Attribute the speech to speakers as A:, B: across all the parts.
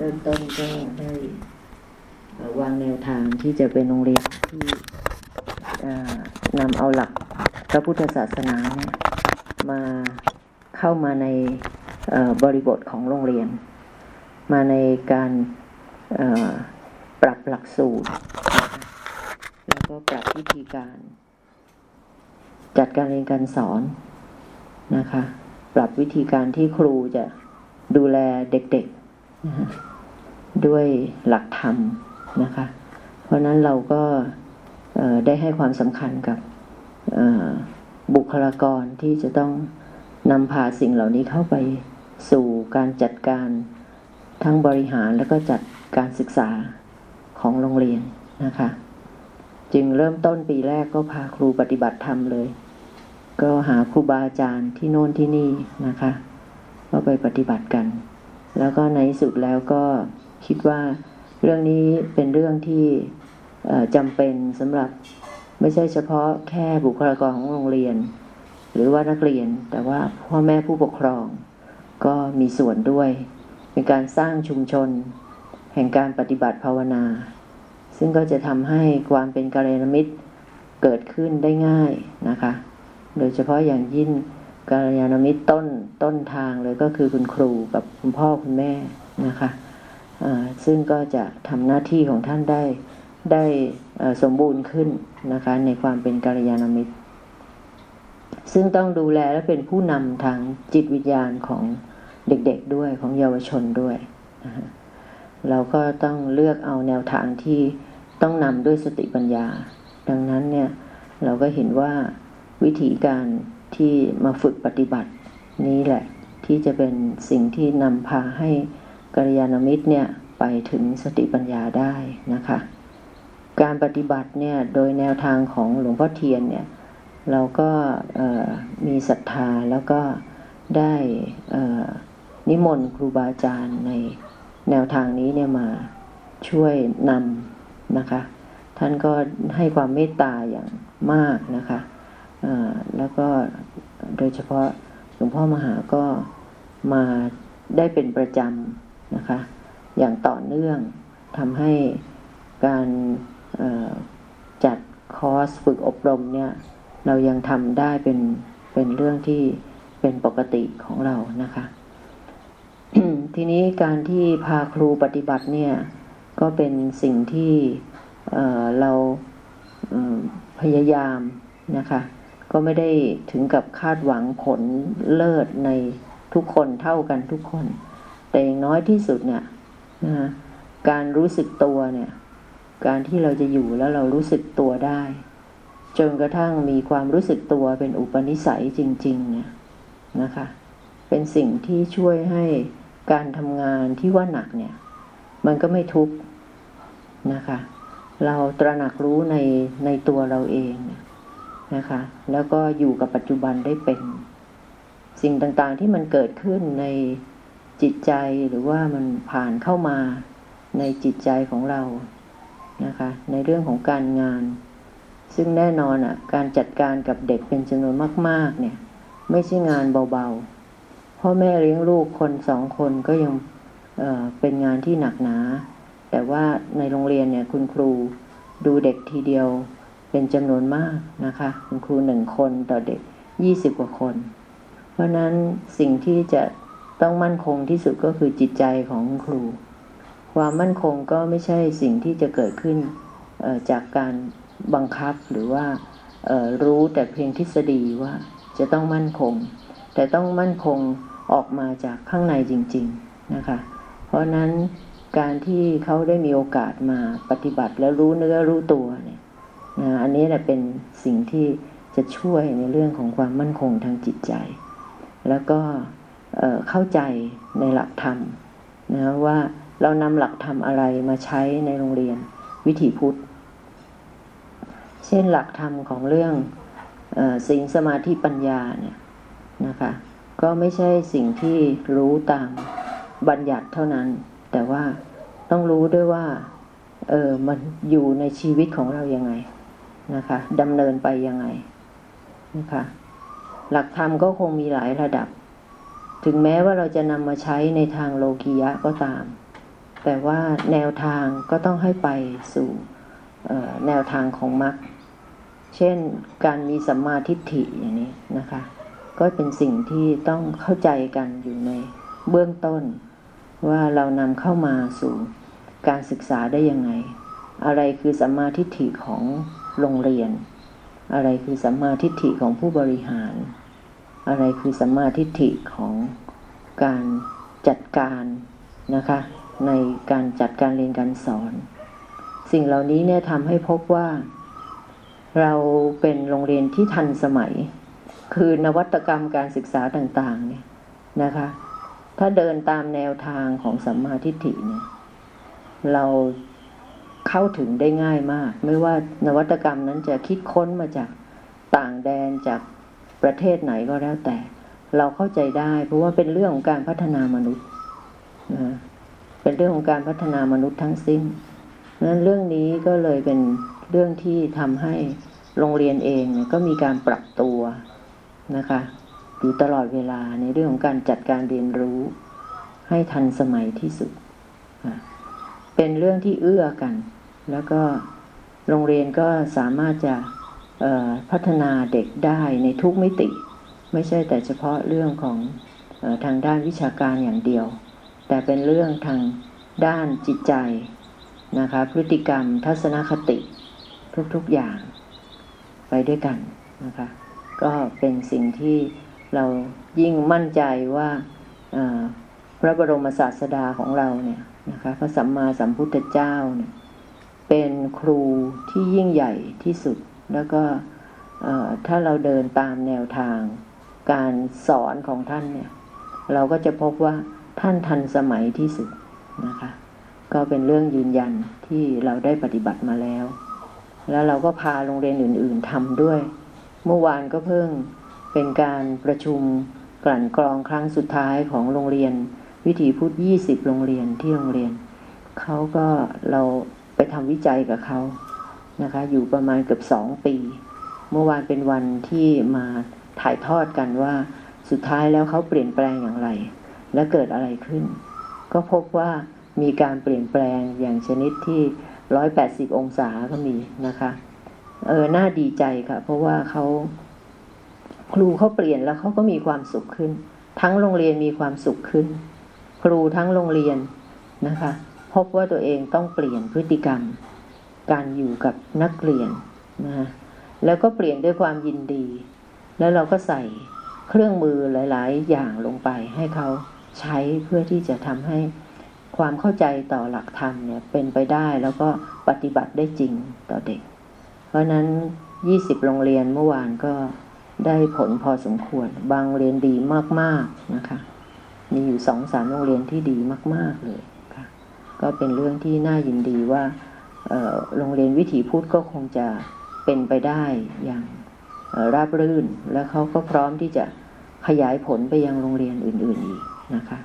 A: เริ่มต้นก็ได้วางแนวทางที่จะเป็นโรงเรียนที่นำเอาหลักพระพุทธศาสนาเนี่ยมาเข้ามาในบริบทของโรงเรียน มาในการปรับหลักสูตร แล้วก็ปรับวิธีการ จัดการเรียนการสอนนะคะ ปรับวิธีการที่ครูจะดูแลเด็กๆ ด้วยหลักธรรมนะคะ เพราะนั้นเราก็ได้ให้ความสำคัญกับบุคลากรที่จะต้องนำพาสิ่งเหล่านี้เข้าไปสู่การจัดการทั้งบริหารแล้วก็จัดการศึกษาของโรงเรียนนะคะ จึงเริ่มต้นปีแรกก็พาครูปฏิบัติธรรมเลย ก็หาครูบาอาจารย์ที่โน่นที่นี่นะคะ ก็ไปปฏิบัติกัน แล้วก็ในสุดแล้วก็คิดว่าเรื่องนี้เป็นเรื่องที่จำเป็นสำหรับไม่ใช่เฉพาะแค่บุคลากรของโรงเรียน หรือว่านักเรียน แต่ว่าพ่อแม่ผู้ปกครอง ก็มีส่วนด้วย เป็นการสร้างชุมชน แห่งการปฏิบัติภาวนา ซึ่งก็จะทำให้ความเป็นกาลยามิตรเกิดขึ้นได้ง่ายนะคะ โดยเฉพาะอย่างยิ่ง กาลยานมิตรต้นต้นทางเลยก็คือคุณครูกับคุณพ่อคุณแม่นะคะซึ่งก็จะทำหน้าที่ของท่านได้ได้สมบูรณ์ขึ้นนะคะในความเป็นกัลยาณมิตร ซึ่งต้องดูแลและเป็นผู้นำทางจิตวิญญาณของเด็กๆด้วยของเยาวชนด้วยนะเราก็ต้องเลือกเอาแนวทางที่ต้องนำด้วยสติปัญญา ดังนั้นเนี่ยเราก็เห็นว่าวิธีการ ที่มาฝึกปฏิบัติ นี้แหละที่จะเป็นสิ่งที่นำพาให้กัลยาณมิตรเนี่ยไปถึงสติปัญญาได้นะคะ การปฏิบัติเนี่ยโดยแนวทางของหลวงพ่อเทียนเนี่ยเราก็มีศรัทธาแล้วก็ได้นิมนต์ครูบาอาจารย์ในแนวทางนี้เนี่ยมาช่วยนำนะคะ ท่านก็ให้ความเมตตาอย่างมากนะคะ แล้วก็โดยเฉพาะหลวงพ่อมหาก็มาได้เป็นประจำนะคะ อย่างต่อเนื่องทำให้การจัดคอร์สฝึกอบรมเนี่ยเรายังทำได้เป็นเป็นเรื่องที่เป็นปกติของเรานะคะ ทีนี้การที่พาครูปฏิบัติเนี่ยก็เป็นสิ่งที่เราพยายามนะคะ ก็ไม่ได้ถึงกับคาดหวังผลเลิศในทุกคนเท่ากันทุกคน แต่อย่างน้อยที่สุดเนี่ยนะการรู้สึกตัวเนี่ย การที่เราจะอยู่แล้วเรารู้สึกตัวได้ จนกระทั่งมีความรู้สึกตัวเป็นอุปนิสัยจริง ๆ เนี่ยนะคะ เป็นสิ่งที่ช่วยให้การทำงานที่ว่าหนักเนี่ย มันก็ไม่ทุกข์นะคะ เราตระหนักรู้ในในตัวเราเองน นะคะ แล้วก็อยู่กับปัจจุบันได้เป็น สิ่งต่างๆที่มันเกิดขึ้นในจิตใจหรือว่ามันผ่านเข้ามาในจิตใจของเรานะคะ ในเรื่องของการงาน ซึ่งแน่นอนอะการจัดการกับเด็กเป็นจำนวนมาก ๆ เนี่ย ไม่ใช่งานเบาๆพ่อแม่เลี้ยงลูกคนสองคนก็ยังเเป็นงานที่หนักหนา แต่ว่าในโรงเรียนเนี่ยคุณครูดูเด็กทีเดียว เป็นจำนวนมากนะคะ คุณครูหนึ่งคนต่อเด็กยี่สิบกว่าคน เพราะนั้นสิ่งที่จะต้องมั่นคงที่สุดก็คือจิตใจของครู ความมั่นคงก็ไม่ใช่สิ่งที่จะเกิดขึ้นจากการบังคับหรือว่ารู้แต่เพียงทฤษฎีว่าจะต้องมั่นคง แต่ต้องมั่นคงออกมาจากข้างในจริง ๆนะคะ เพราะนั้นการที่เขาได้มีโอกาสมาปฏิบัติแล้วรู้เนื้อรู้ตัวเนี่ย นะอันนี้แหละเป็นสิ่งที่จะช่วยในเรื่องของความมั่นคงทางจิตใจ แล้วก็เข้าใจในหลักธรรมนะว่าเรานำหลักธรรมอะไรมาใช้ในโรงเรียนวิถีพุทธ เช่นหลักธรรมของเรื่องสิงสมาธิปัญญาเนี่ยนะคะก็ไม่ใช่สิ่งที่รู้ตามบัญญัติเท่านั้น แต่ว่าต้องรู้ด้วยว่าเออมันอยู่ในชีวิตของเรายังไง นะคะดำเนินไปยังไงนะคะหลักธรรมก็คงมีหลายระดับ ถึงแม้ว่าเราจะนำมาใช้ในทางโลกียะก็ตาม แต่ว่าแนวทางก็ต้องให้ไปสู่แนวทางของมรรคเช่นการมีสัมมาทิฏฐิอย่างนี้นะคะ ก็เป็นสิ่งที่ต้องเข้าใจกันอยู่ในเบื้องต้น ว่าเรานำเข้ามาสู่การศึกษาได้ยังไง อะไรคือสัมมาทิฏฐิของ โรงเรียน อะไรคือสัมมาทิฏฐิของผู้บริหาร อะไรคือสัมมาทิฏฐิของการจัดการนะคะ ในการจัดการเรียนการสอน สิ่งเหล่านี้เนี่ยทำให้พบว่า เราเป็นโรงเรียนที่ทันสมัย คือนวัตกรรมการศึกษาต่างๆเนี่ยนะคะ ถ้าเดินตามแนวทางของสัมมาทิฏฐิเนี่ยเรา เข้าถึงได้ง่ายมาก ไม่ว่านวัตกรรมนั้นจะคิดค้นมาจากต่างแดนจากประเทศไหนก็แล้วแต่ เราเข้าใจได้ เพราะว่าเป็นเรื่องของการพัฒนามนุษย์นะเป็นเรื่องของการพัฒนามนุษย์ทั้งสิ้นนั้นเรื่องนี้ก็เลยเป็นเรื่องที่ทำให้โรงเรียนเองเนี่ยก็มีการปรับตัวนะคะอยู่ตลอดเวลาในเรื่องของการจัดการเรียนรู้ให้ทันสมัยที่สุด เป็นเรื่องที่เอื้อกัน แล้วก็โรงเรียนก็สามารถจะพัฒนาเด็กได้ในทุกมิติ ไม่ใช่แต่เฉพาะเรื่องของอทางด้านวิชาการอย่างเดียว แต่เป็นเรื่องทางด้านจิตใจนะคะพฤติกรรมทัศนคติทุกๆอย่างไปด้วยกันนะคะ ก็เป็นสิ่งที่เรายิ่งมั่นใจว่าพระบรมศาสดาของเราเนี่ยนะคะพระสัมมาสัมพุทธเจ้าเนี่ย ครูที่ยิ่งใหญ่ที่สุด แล้วก็ถ้าเราเดินตามแนวทาง การสอนของท่านเนี่ย เราก็จะพบว่าท่านทันสมัยที่สุดนะคะ ก็เป็นเรื่องยืนยันที่เราได้ปฏิบัติมาแล้ว แล้วเราก็พาโรงเรียนอื่น ๆทำด้วย เมื่อวานก็เพิ่งเป็นการประชุมกลั่นกรองครั้งสุดท้ายของโรงเรียน วิถีพุทธ 20 โรงเรียนที่โรงเรียนเขาก็เรา ไปทำวิจัยกับเขานะคะ อยู่ประมาณเกือบสองปี เมื่อวานเป็นวันที่มาถ่ายทอดกันว่าสุดท้ายแล้วเขาเปลี่ยนแปลงอย่างไร และเกิดอะไรขึ้น ก็พบว่ามีการเปลี่ยนแปลงอย่างชนิดที่ร้อยแปดสิบองศาก็มีนะคะเออน่าดีใจค่ะ เพราะว่าเขาครูเขาเปลี่ยนแล้วเขาก็มีความสุขขึ้น ทั้งโรงเรียนมีความสุขขึ้น ครูทั้งโรงเรียนนะคะ บว่าตัวเองต้องเปลี่ยนพฤติกรรม การอยู่กับนักเรียนนะแล้วก็เปลี่ยนด้วยความยินดี แล้วเราก็ใส่เครื่องมือหลาย ๆ อย่างลงไปให้เขาใช้เพื่อที่จะทำให้ความเข้าใจต่อหลักธรรมเนี่ยเป็นไปได้แล้วก็ปฏิบัติได้จริงต่อเด็ก เพราะนั้น 20 โรงเรียนเมื่อวานก็ได้ผลพอสมควร บางเรียนดีมาก ๆ นะคะ มีอยู่สองสามโรงเรียนที่ดีมาก ๆ เลย ก็เป็นเรื่องที่น่ายินดีว่าโรงเรียนวิถีพุทธก็คงจะเป็นไปได้อย่างราบรื่น และเขาก็พร้อมที่จะขยายผลไปยังโรงเรียนอื่น ๆอีกนะคะ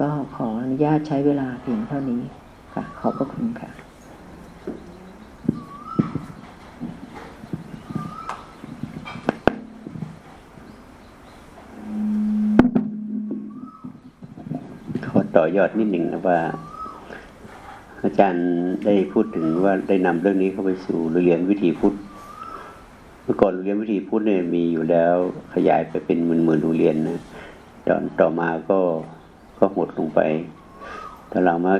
A: ก็ขออนุญาตใช้เวลาเพียงเท่านี้ค่ะ ขอบพระคุณค่ะ
B: ขอต่อยอดนิดหนึ่งนะว่า อาจารย์ได้พูดถึงว่าได้นำเรื่องนี้เข้าไปสู่เรียนวิถีพุทธเมื่อก่อนเรียนวิถีพุทธเนี่ยมีอยู่แล้วขยายไปเป็นหมื่นๆโรงเรียนนะตอนต่อมาก็ก็หมดลงไปแต่เรามา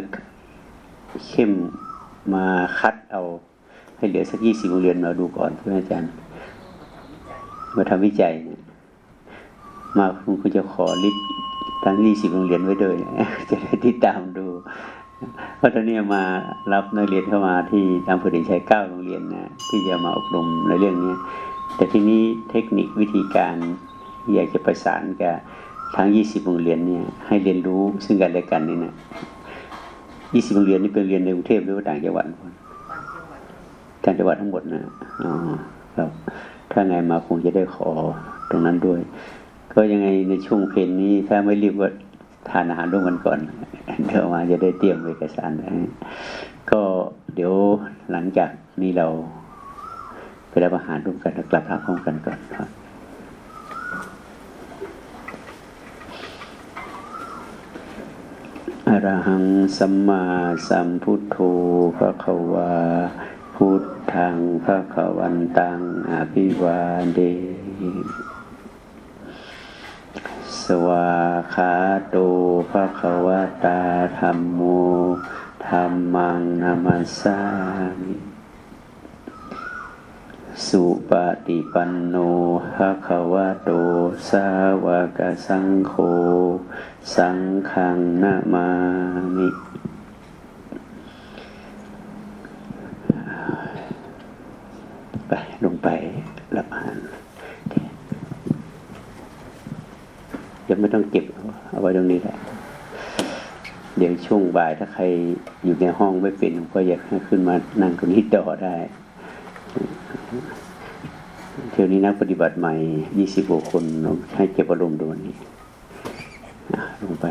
B: เข้มมาคัดเอา ให้เหลือสักยี่สิบโรงเรียนมาดูก่อนเพื่ออาจารย์ มาทำวิจัยเนี่ยมาคุณก็จะขอลิสต์ทั้งยี่สิบโรงเรียนไว้ด้วยจะได้ติดตามดู เพราะตอนนี้มารับนักเรียนเข้ามาที่อำเภอเด่นชัยเก้าโรงเรียนนะที่จะมาอบรมในเรื่องนี้แต่ที่นี้เทคนิควิธีการอยากจะประสานกับทั้งยี่สิบโรงเรียนเนี่ยให้เรียนรู้ซึ่งกันและกันนี่นะยี่สิบโรงเรียนนี่เป็นเรียนในกรุงเทพหรือว่าต่างจังหวัดต่างจังหวัดทั้งหมดนะอ๋อครับถ้าไงมาคงจะได้ขอตรงนั้นด้วย ก็ยังไงในช่วงเพลนนี้ถ้าไม่รีบก็ทานอาหารร่วมกันก่อน เดี๋ยวมาจะได้เตรียมเอกสารนะก็เดี๋ยวหลังจากนี้เราไปรับอาหารร่วมกันแล้วกลับพักพร้อมกันก่อนครับอรหังสัมมาสัมพุทโธพระขวาพุทธังพระขวันตังอภิวาเดสวา ขาโตภะคะวะตาธรรมโมธรรมังนามัสสามิสุปฏิปันโนภะคะวะโตสาวกสังโฆสังฆังนามามิ ไป ลงไปรับอาหาร ยังไม่ต้องเก็บเอาไว้ตรงนี้แหละเดี๋ยวช่วงบ่ายถ้าใครอยู่ในห้องไม่เป็นก็อยากให้ขึ้นมานั่งตรงนี้ต่อได้เที่ยวนี้นักปฏิบัติใหม่ยี่สิบกว่าคนให้เก็บอารมณ์ดูวันนี้อะลงไป